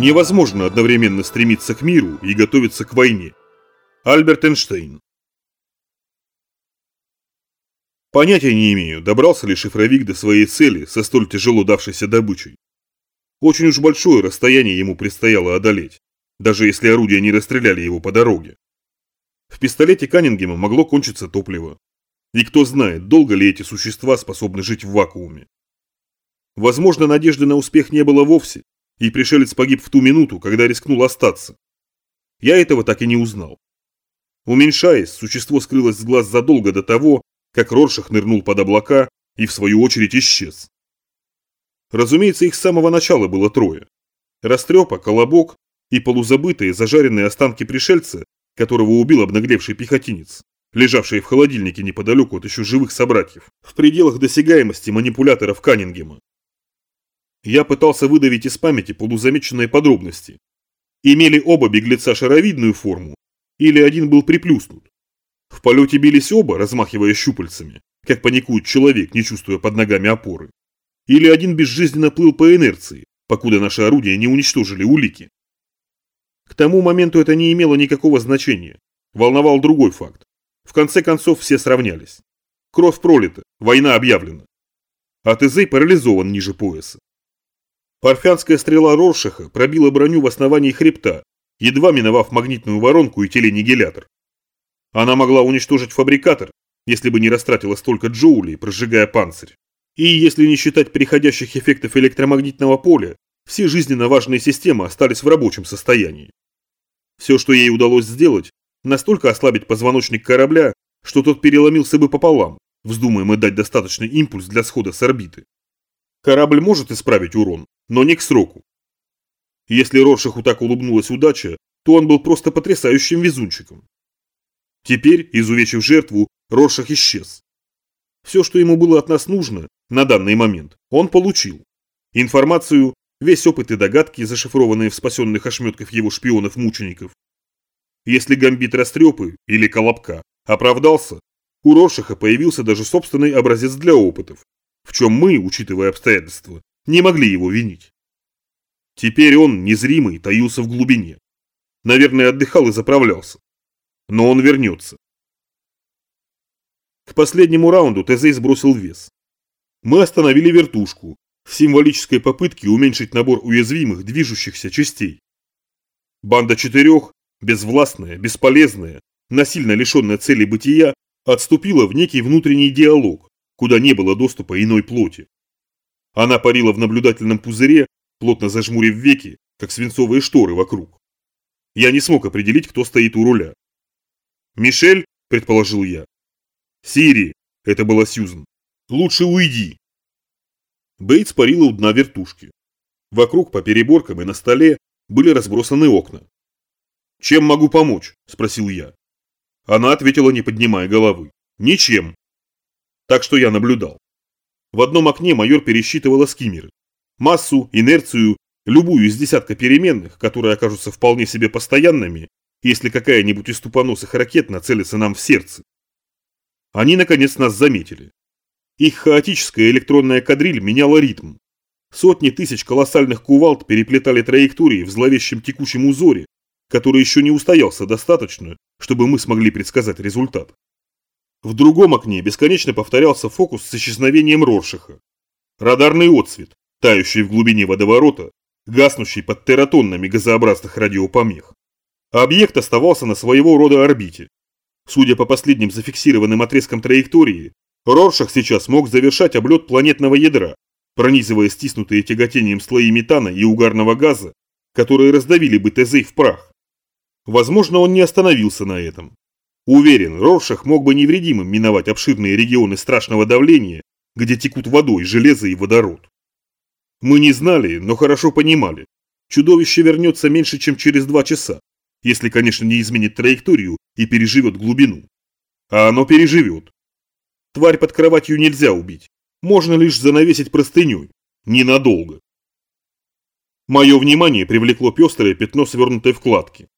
Невозможно одновременно стремиться к миру и готовиться к войне. Альберт Эйнштейн Понятия не имею, добрался ли шифровик до своей цели со столь тяжело давшейся добычей. Очень уж большое расстояние ему предстояло одолеть, даже если орудия не расстреляли его по дороге. В пистолете Каннингема могло кончиться топливо. И кто знает, долго ли эти существа способны жить в вакууме. Возможно, надежды на успех не было вовсе, и пришелец погиб в ту минуту, когда рискнул остаться. Я этого так и не узнал. Уменьшаясь, существо скрылось с глаз задолго до того, как Роршах нырнул под облака и в свою очередь исчез. Разумеется, их с самого начала было трое. Растрепа, Колобок и полузабытые зажаренные останки пришельца, которого убил обнаглевший пехотинец, лежавший в холодильнике неподалеку от еще живых собратьев, в пределах досягаемости манипуляторов Каннингема. Я пытался выдавить из памяти полузамеченные подробности. Имели оба беглеца шаровидную форму, или один был приплюснут. В полете бились оба, размахивая щупальцами, как паникует человек, не чувствуя под ногами опоры. Или один безжизненно плыл по инерции, покуда наши орудия не уничтожили улики. К тому моменту это не имело никакого значения. Волновал другой факт. В конце концов все сравнялись. Кровь пролита, война объявлена. А Тезей парализован ниже пояса. Парфянская стрела Роршаха пробила броню в основании хребта, едва миновав магнитную воронку и теленигилятор. Она могла уничтожить фабрикатор, если бы не растратила столько джоулей, прожигая панцирь. И если не считать переходящих эффектов электромагнитного поля, все жизненно важные системы остались в рабочем состоянии. Все, что ей удалось сделать, настолько ослабить позвоночник корабля, что тот переломился бы пополам, вздумаем мы дать достаточный импульс для схода с орбиты. Корабль может исправить урон, но не к сроку. Если Роршаху так улыбнулась удача, то он был просто потрясающим везунчиком. Теперь, изувечив жертву, Роршах исчез. Все, что ему было от нас нужно, на данный момент, он получил. Информацию, весь опыт и догадки, зашифрованные в спасенных ошметках его шпионов-мучеников. Если гамбит Растрепы или Колобка оправдался, у Роршаха появился даже собственный образец для опытов, в чем мы, учитывая обстоятельства, не могли его винить. Теперь он, незримый, таился в глубине. Наверное, отдыхал и заправлялся. Но он вернется. К последнему раунду Тезей сбросил вес. Мы остановили вертушку в символической попытке уменьшить набор уязвимых движущихся частей. Банда четырех, безвластная, бесполезная, насильно лишенная цели бытия, отступила в некий внутренний диалог, куда не было доступа иной плоти. Она парила в наблюдательном пузыре, плотно зажмурив веки, как свинцовые шторы вокруг. Я не смог определить, кто стоит у руля. «Мишель?» – предположил я. «Сири!» – это была Сьюзен. «Лучше уйди!» Бейтс парила у дна вертушки. Вокруг, по переборкам и на столе, были разбросаны окна. «Чем могу помочь?» – спросил я. Она ответила, не поднимая головы. «Ничем». Так что я наблюдал. В одном окне майор пересчитывала скиммеры. Массу, инерцию, любую из десятка переменных, которые окажутся вполне себе постоянными, если какая-нибудь из тупоносых ракет нацелится нам в сердце. Они, наконец, нас заметили. Их хаотическая электронная кадриль меняла ритм. Сотни тысяч колоссальных кувалд переплетали траектории в зловещем текущем узоре, который еще не устоялся достаточно, чтобы мы смогли предсказать результат. В другом окне бесконечно повторялся фокус с исчезновением Роршиха. Радарный отсвет, тающий в глубине водоворота, гаснущий под тератоннами газообразных радиопомех. Объект оставался на своего рода орбите. Судя по последним зафиксированным отрезкам траектории, Роршах сейчас мог завершать облет планетного ядра, пронизывая стиснутые тяготением слои метана и угарного газа, которые раздавили бы Тезей в прах. Возможно, он не остановился на этом. Уверен, Роршах мог бы невредимым миновать обширные регионы страшного давления, где текут водой железо и водород. Мы не знали, но хорошо понимали. Чудовище вернется меньше, чем через два часа, если, конечно, не изменит траекторию и переживет глубину. А оно переживет. Тварь под кроватью нельзя убить. Можно лишь занавесить простыней. Ненадолго. Мое внимание привлекло пестрое пятно свернутой вкладки.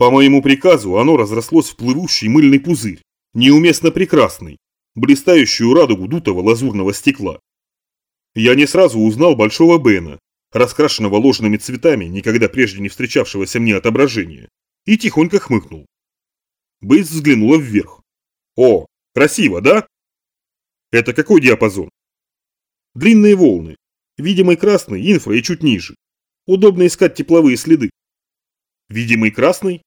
По моему приказу оно разрослось в плывущий мыльный пузырь, неуместно прекрасный, блистающую радугу дутого лазурного стекла. Я не сразу узнал Большого Бена, раскрашенного ложными цветами, никогда прежде не встречавшегося мне отображения, и тихонько хмыкнул. Бейс взглянула вверх. «О, красиво, да?» «Это какой диапазон?» «Длинные волны. Видимый красный, инфра и чуть ниже. Удобно искать тепловые следы». «Видимый красный?»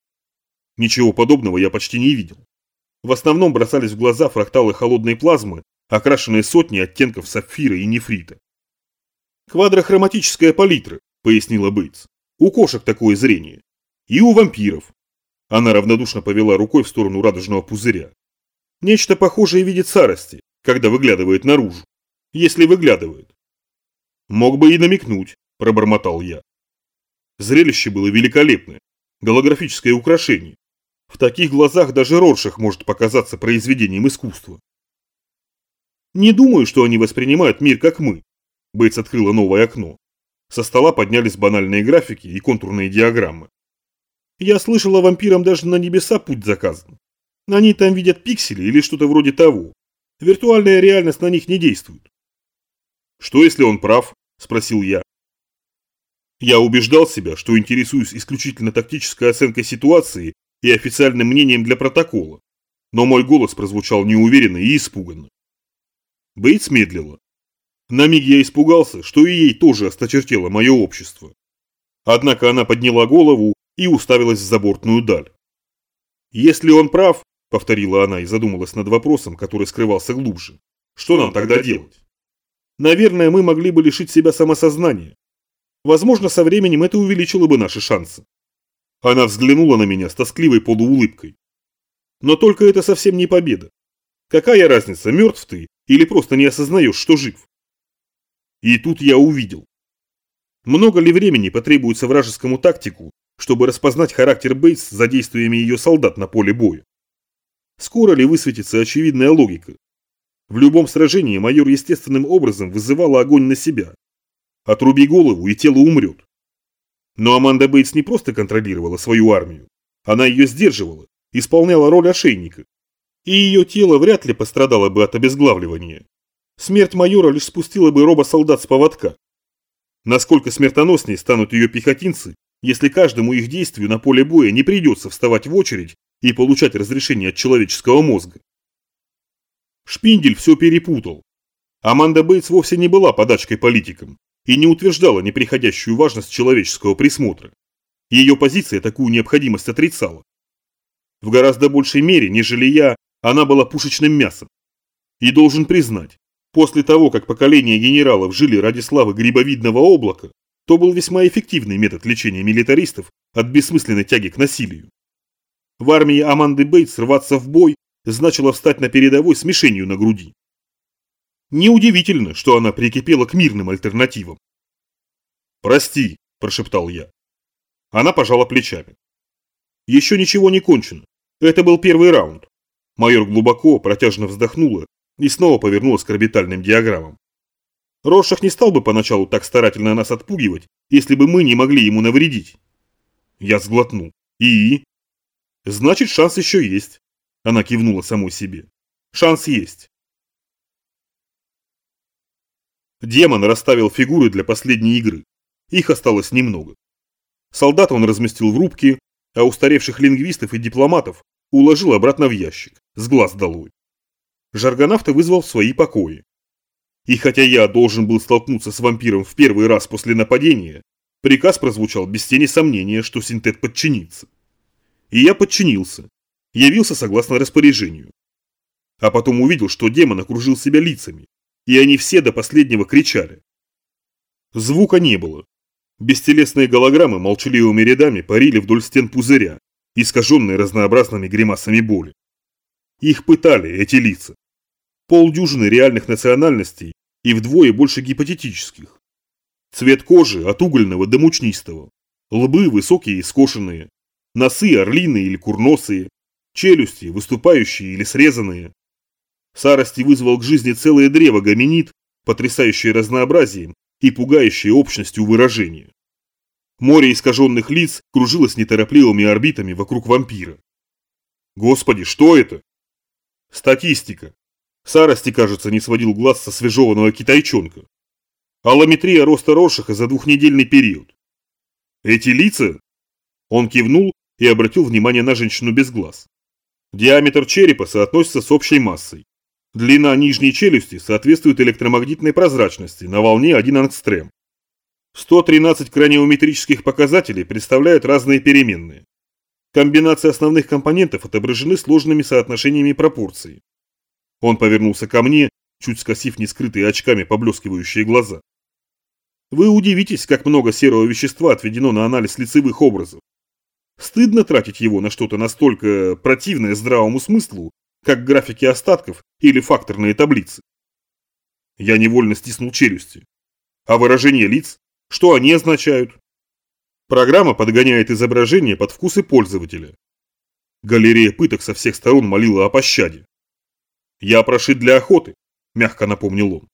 Ничего подобного я почти не видел. В основном бросались в глаза фракталы холодной плазмы, окрашенные сотни оттенков сапфира и нефрита. «Квадрохроматическая палитра», — пояснила Бейтс. «У кошек такое зрение. И у вампиров. Она равнодушно повела рукой в сторону радужного пузыря. Нечто похожее видит Сарости, когда выглядывает наружу. Если выглядывает. Мог бы и намекнуть, пробормотал я. Зрелище было великолепное. Голографическое украшение. В таких глазах даже Роршах может показаться произведением искусства. Не думаю, что они воспринимают мир как мы. Бейтс открыла новое окно. Со стола поднялись банальные графики и контурные диаграммы. Я слышала, вампирам даже на небеса путь заказан. Они там видят пиксели или что-то вроде того. Виртуальная реальность на них не действует. Что если он прав? Спросил я. Я убеждал себя, что интересуюсь исключительно тактической оценкой ситуации и официальным мнением для протокола. Но мой голос прозвучал неуверенно и испуганно. Бейтс медлила. На миг я испугался, что и ей тоже осточертело мое общество. Однако она подняла голову и уставилась в забортную даль. «Если он прав», — повторила она и задумалась над вопросом, который скрывался глубже, — «что нам тогда делать?» «Наверное, мы могли бы лишить себя самосознания. Возможно, со временем это увеличило бы наши шансы». Она взглянула на меня с тоскливой полуулыбкой. «Но только это совсем не победа. Какая разница, мертв ты или просто не осознаешь, что жив?» И тут я увидел. Много ли времени потребуется вражескому тактику, чтобы распознать характер Бейтс за действиями ее солдат на поле боя. Скоро ли высветится очевидная логика? В любом сражении майор естественным образом вызывала огонь на себя. Отруби голову, и тело умрет. Но Аманда Бейтс не просто контролировала свою армию. Она ее сдерживала, исполняла роль ошейника. И ее тело вряд ли пострадало бы от обезглавливания. Смерть майора лишь спустила бы робо-солдат с поводка. Насколько смертоноснее станут ее пехотинцы, если каждому их действию на поле боя не придется вставать в очередь и получать разрешение от человеческого мозга. Шпиндель все перепутал. Аманда Бейтс вовсе не была подачкой политикам и не утверждала неприходящую важность человеческого присмотра. Ее позиция такую необходимость отрицала. В гораздо большей мере, нежели я, она была пушечным мясом. И должен признать, после того, как поколения генералов жили ради славы грибовидного облака, то был весьма эффективный метод лечения милитаристов от бессмысленной тяги к насилию. В армии Аманды Бейтс рваться в бой значило встать на передовой с мишенью на груди. Неудивительно, что она прикипела к мирным альтернативам. «Прости», – прошептал я. Она пожала плечами. «Еще ничего не кончено. Это был первый раунд». Майор глубоко, протяжно вздохнула и снова повернулась к орбитальным диаграммам. Рошах не стал бы поначалу так старательно нас отпугивать, если бы мы не могли ему навредить. Я сглотнул. И? Значит, шанс еще есть. Она кивнула самой себе. Шанс есть. Демон расставил фигуры для последней игры. Их осталось немного. Солдат он разместил в рубке, а устаревших лингвистов и дипломатов уложил обратно в ящик, с глаз долой. Жаргонавта вызвал в свои покои. И хотя я должен был столкнуться с вампиром в первый раз после нападения, приказ прозвучал без тени сомнения, что синтет подчинится. И я подчинился, явился согласно распоряжению. А потом увидел, что демон окружил себя лицами, и они все до последнего кричали. Звука не было. Бестелесные голограммы молчаливыми рядами парили вдоль стен пузыря, искаженные разнообразными гримасами боли. Их пытали, эти лица полдюжины реальных национальностей и вдвое больше гипотетических. Цвет кожи от угольного до мучнистого, лбы высокие и скошенные, носы орлиные или курносые, челюсти выступающие или срезанные. Сарости вызвал к жизни целое древо гоминид, потрясающее разнообразием и пугающее общностью выражения. Море искаженных лиц кружилось неторопливыми орбитами вокруг вампира. Господи, что это? Статистика. Сарости, кажется, не сводил глаз со свежеванного китайчонка. Аллометрия роста Роршаха за двухнедельный период. Эти лица? Он кивнул и обратил внимание на женщину без глаз. Диаметр черепа соотносится с общей массой. Длина нижней челюсти соответствует электромагнитной прозрачности на волне 1 ангстрем. 113 краниометрических показателей представляют разные переменные. Комбинации основных компонентов отображены сложными соотношениями пропорций. Он повернулся ко мне, чуть скосив нескрытые очками поблескивающие глаза. Вы удивитесь, как много серого вещества отведено на анализ лицевых образов. Стыдно тратить его на что-то настолько противное здравому смыслу, как графики остатков или факторные таблицы. Я невольно стиснул челюсти. А выражения лиц? Что они означают? Программа подгоняет изображение под вкусы пользователя. Галерея пыток со всех сторон молила о пощаде. «Я прошит для охоты», – мягко напомнил он.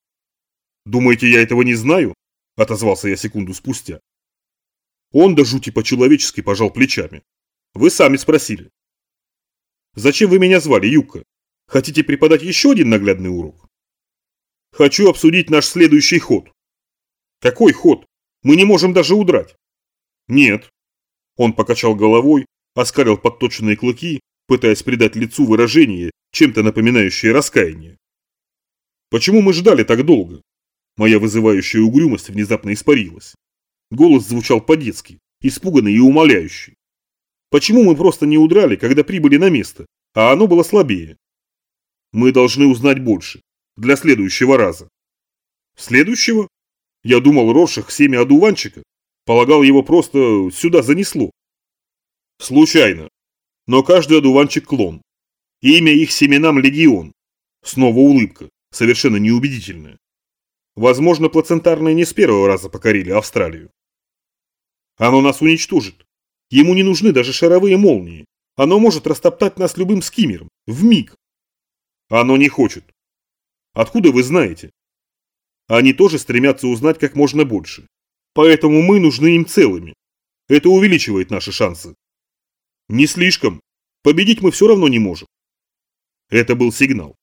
«Думаете, я этого не знаю?» отозвался я секунду спустя. Он до жути по-человечески пожал плечами. Вы сами спросили. Зачем вы меня звали, Юка? Хотите преподать еще один наглядный урок? Хочу обсудить наш следующий ход. Какой ход? Мы не можем даже удрать. Нет. Он покачал головой, оскалил подточенные клыки, пытаясь придать лицу выражение, чем-то напоминающее раскаяние. Почему мы ждали так долго? Моя вызывающая угрюмость внезапно испарилась. Голос звучал по-детски, испуганный и умоляющий. Почему мы просто не удрали, когда прибыли на место, а оно было слабее? Мы должны узнать больше. Для следующего раза. Следующего? Я думал, Рошах семя одуванчика. Полагал, его просто сюда занесло. Случайно. Но каждый одуванчик клон. Имя их семенам Легион. Снова улыбка, совершенно неубедительная. Возможно, плацентарные не с первого раза покорили Австралию. Оно нас уничтожит. Ему не нужны даже шаровые молнии. Оно может растоптать нас любым скиммером. В миг. Оно не хочет. Откуда вы знаете? Они тоже стремятся узнать как можно больше. Поэтому мы нужны им целыми. Это увеличивает наши шансы. Не слишком. Победить мы все равно не можем. Это был сигнал.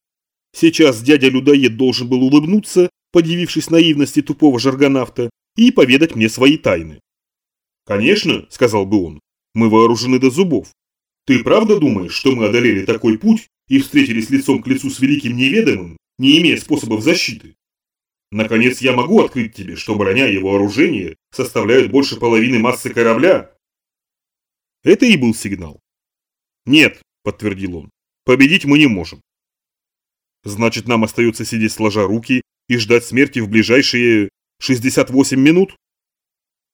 Сейчас дядя-людоед должен был улыбнуться подивившись наивности тупого жаргонавта, и поведать мне свои тайны. «Конечно», — сказал бы он, — «мы вооружены до зубов. Ты правда думаешь, что мы одолели такой путь и встретились лицом к лицу с великим неведомым, не имея способов защиты? Наконец я могу открыть тебе, что броня и вооружение составляют больше половины массы корабля?» Это и был сигнал. «Нет», — подтвердил он, — «победить мы не можем. Значит, нам остается сидеть сложа руки и ждать смерти в ближайшие 68 минут?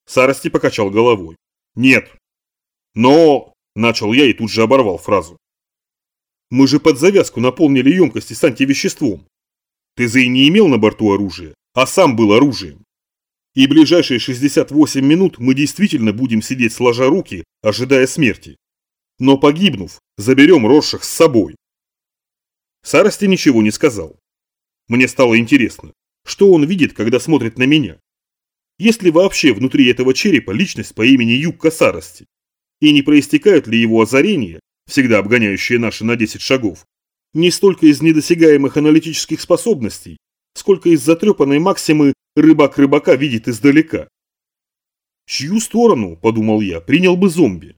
Сарости покачал головой. Нет. Но... Начал я и тут же оборвал фразу. Мы же под завязку наполнили емкости с антивеществом. Ты и не имел на борту оружия, а сам был оружием. И ближайшие 68 минут мы действительно будем сидеть сложа руки, ожидая смерти. Но погибнув, заберем Роршах с собой. Сарости ничего не сказал. Мне стало интересно, что он видит, когда смотрит на меня? Есть ли вообще внутри этого черепа личность по имени Юг Сарости? И не проистекают ли его озарения, всегда обгоняющие наши на 10 шагов, не столько из недосягаемых аналитических способностей, сколько из затрепанной максимы «рыбак рыбака видит издалека». Чью сторону, подумал я, принял бы зомби?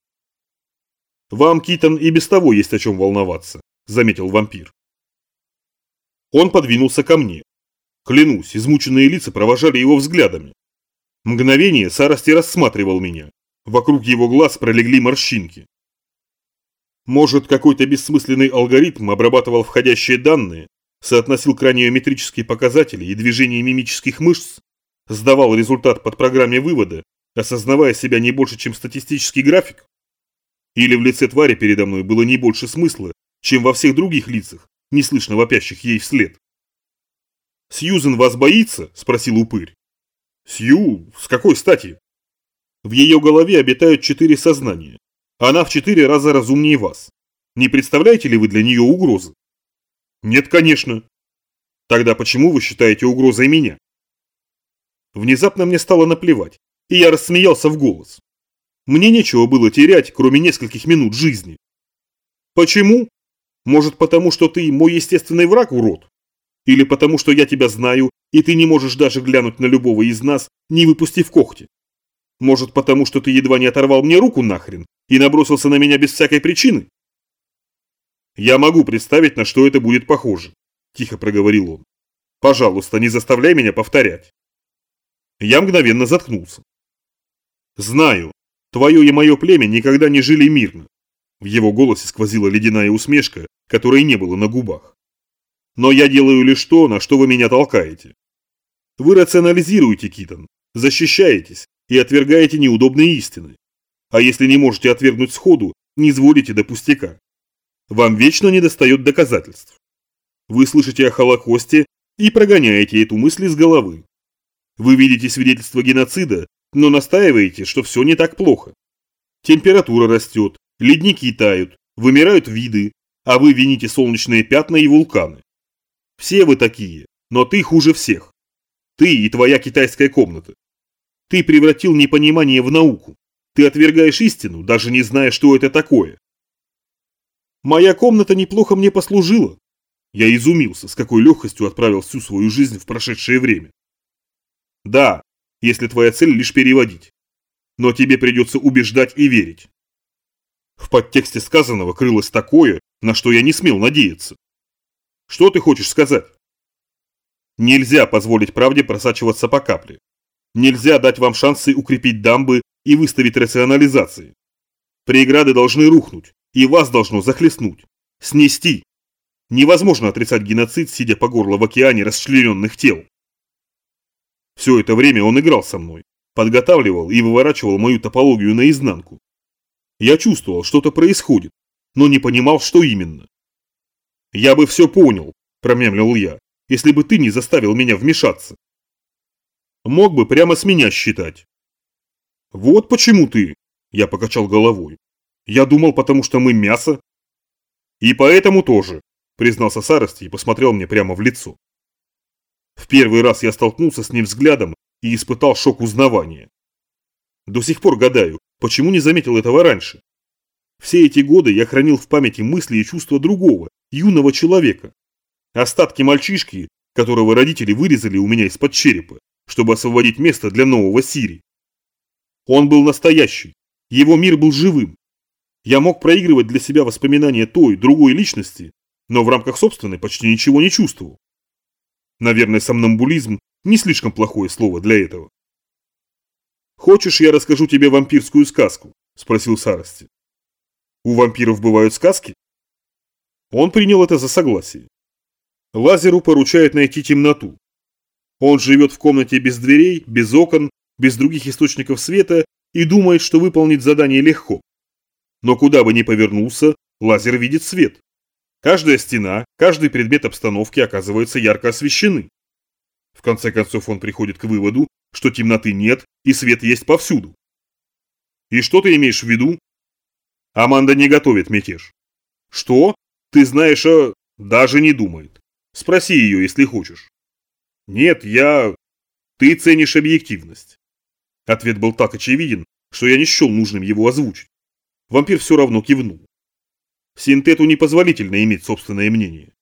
Вам, Китон, и без того есть о чем волноваться, заметил вампир. Он подвинулся ко мне. Клянусь, измученные лица провожали его взглядами. Мгновение Сарости рассматривал меня. Вокруг его глаз пролегли морщинки. Может, какой-то бессмысленный алгоритм обрабатывал входящие данные, соотносил краниометрические показатели и движения мимических мышц, сдавал результат под программе вывода, осознавая себя не больше, чем статистический график? Или в лице твари передо мной было не больше смысла, чем во всех других лицах, неслышно вопящих ей вслед. «Сьюзен вас боится?» – спросил упырь. «Сью? С какой стати?» В ее голове обитают четыре сознания. Она в четыре раза разумнее вас. Не представляете ли вы для нее угрозы? Нет, конечно. Тогда почему вы считаете угрозой меня? Внезапно мне стало наплевать, и я рассмеялся в голос. Мне нечего было терять, кроме нескольких минут жизни. Почему? Может, потому что ты мой естественный враг, урод? Или потому что я тебя знаю и ты не можешь даже глянуть на любого из нас, не выпустив когти. Может, потому что ты едва не оторвал мне руку нахрен и набросился на меня без всякой причины? Я могу представить, на что это будет похоже, тихо проговорил он. Пожалуйста, не заставляй меня повторять. Я мгновенно заткнулся. Знаю, твое и мое племя никогда не жили мирно. В его голосе сквозила ледяная усмешка, которой не было на губах. Но я делаю лишь то, на что вы меня толкаете. Вы рационализируете, Китон, защищаетесь и отвергаете неудобные истины. А если не можете отвергнуть сходу, не изволите до пустяка. Вам вечно недостает доказательств. Вы слышите о Холокосте и прогоняете эту мысль из головы. Вы видите свидетельство геноцида, но настаиваете, что все не так плохо. Температура растет, ледники тают, вымирают виды, а вы вините солнечные пятна и вулканы. Все вы такие, но ты хуже всех. Ты и твоя китайская комната. Ты превратил непонимание в науку. Ты отвергаешь истину, даже не зная, что это такое. Моя комната неплохо мне послужила. Я изумился, с какой легкостью отправил всю свою жизнь в прошедшее время. Да, если твоя цель лишь переводить. Но тебе придется убеждать и верить. В подтексте сказанного крылось такое, на что я не смел надеяться. Что ты хочешь сказать? Нельзя позволить правде просачиваться по капле. Нельзя дать вам шансы укрепить дамбы и выставить рационализации. Преграды должны рухнуть, и вас должно захлестнуть, снести. Невозможно отрицать геноцид, сидя по горло в океане расчлененных тел. Все это время он играл со мной, подготавливал и выворачивал мою топологию наизнанку. Я чувствовал, что-то происходит, но не понимал, что именно. «Я бы все понял», – промямлил я, – «если бы ты не заставил меня вмешаться». Мог бы прямо с меня считать. «Вот почему ты», – я покачал головой. «Я думал, потому что мы мясо». «И поэтому тоже», – признался Сарости и посмотрел мне прямо в лицо. В первый раз я столкнулся с ним взглядом и испытал шок узнавания. До сих пор гадаю, почему не заметил этого раньше. Все эти годы я хранил в памяти мысли и чувства другого, юного человека. Остатки мальчишки, которого родители вырезали у меня из-под черепа, чтобы освободить место для нового Сири. Он был настоящий, его мир был живым. Я мог проигрывать для себя воспоминания той, другой личности, но в рамках собственной почти ничего не чувствовал. Наверное, сомнамбулизм не слишком плохое слово для этого. «Хочешь, я расскажу тебе вампирскую сказку?» – спросил Сарости. «У вампиров бывают сказки?» Он принял это за согласие. Лазеру поручают найти темноту. Он живет в комнате без дверей, без окон, без других источников света и думает, что выполнить задание легко. Но куда бы ни повернулся, лазер видит свет. Каждая стена, каждый предмет обстановки оказываются ярко освещены. В конце концов он приходит к выводу, что темноты нет и свет есть повсюду. И что ты имеешь в виду? Аманда не готовит мятеж. Что? Ты знаешь, а... Даже не думает. Спроси ее, если хочешь. Нет, я... Ты ценишь объективность. Ответ был так очевиден, что я не счел нужным его озвучить. Вампир все равно кивнул. Синтету непозволительно иметь собственное мнение.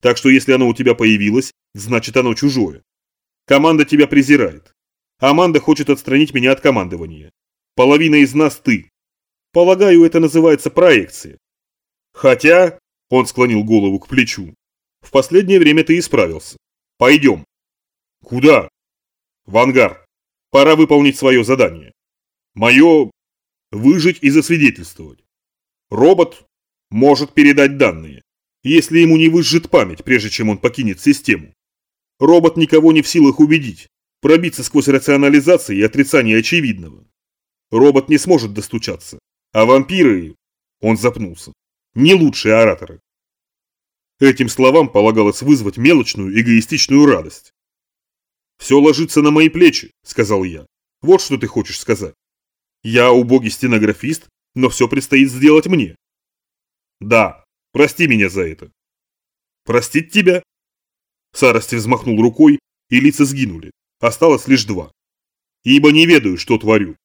Так что если оно у тебя появилось, значит оно чужое. Команда тебя презирает. Аманда хочет отстранить меня от командования. Половина из нас ты. Полагаю, это называется проекция. Хотя, он склонил голову к плечу, в последнее время ты исправился. Пойдем. Куда? В ангар. Пора выполнить свое задание. Мое – выжить и засвидетельствовать. Робот может передать данные, если ему не выжжет память, прежде чем он покинет систему. Робот никого не в силах убедить, пробиться сквозь рационализацию и отрицание очевидного. Робот не сможет достучаться, а вампиры... Он запнулся. Не лучшие ораторы. Этим словам полагалось вызвать мелочную эгоистичную радость. «Все ложится на мои плечи», — сказал я. «Вот что ты хочешь сказать. Я убогий стенографист, но все предстоит сделать мне. Да, прости меня за это. Простить тебя? Сарости взмахнул рукой, и лица сгинули. Осталось лишь два. Ибо не ведаю, что творю.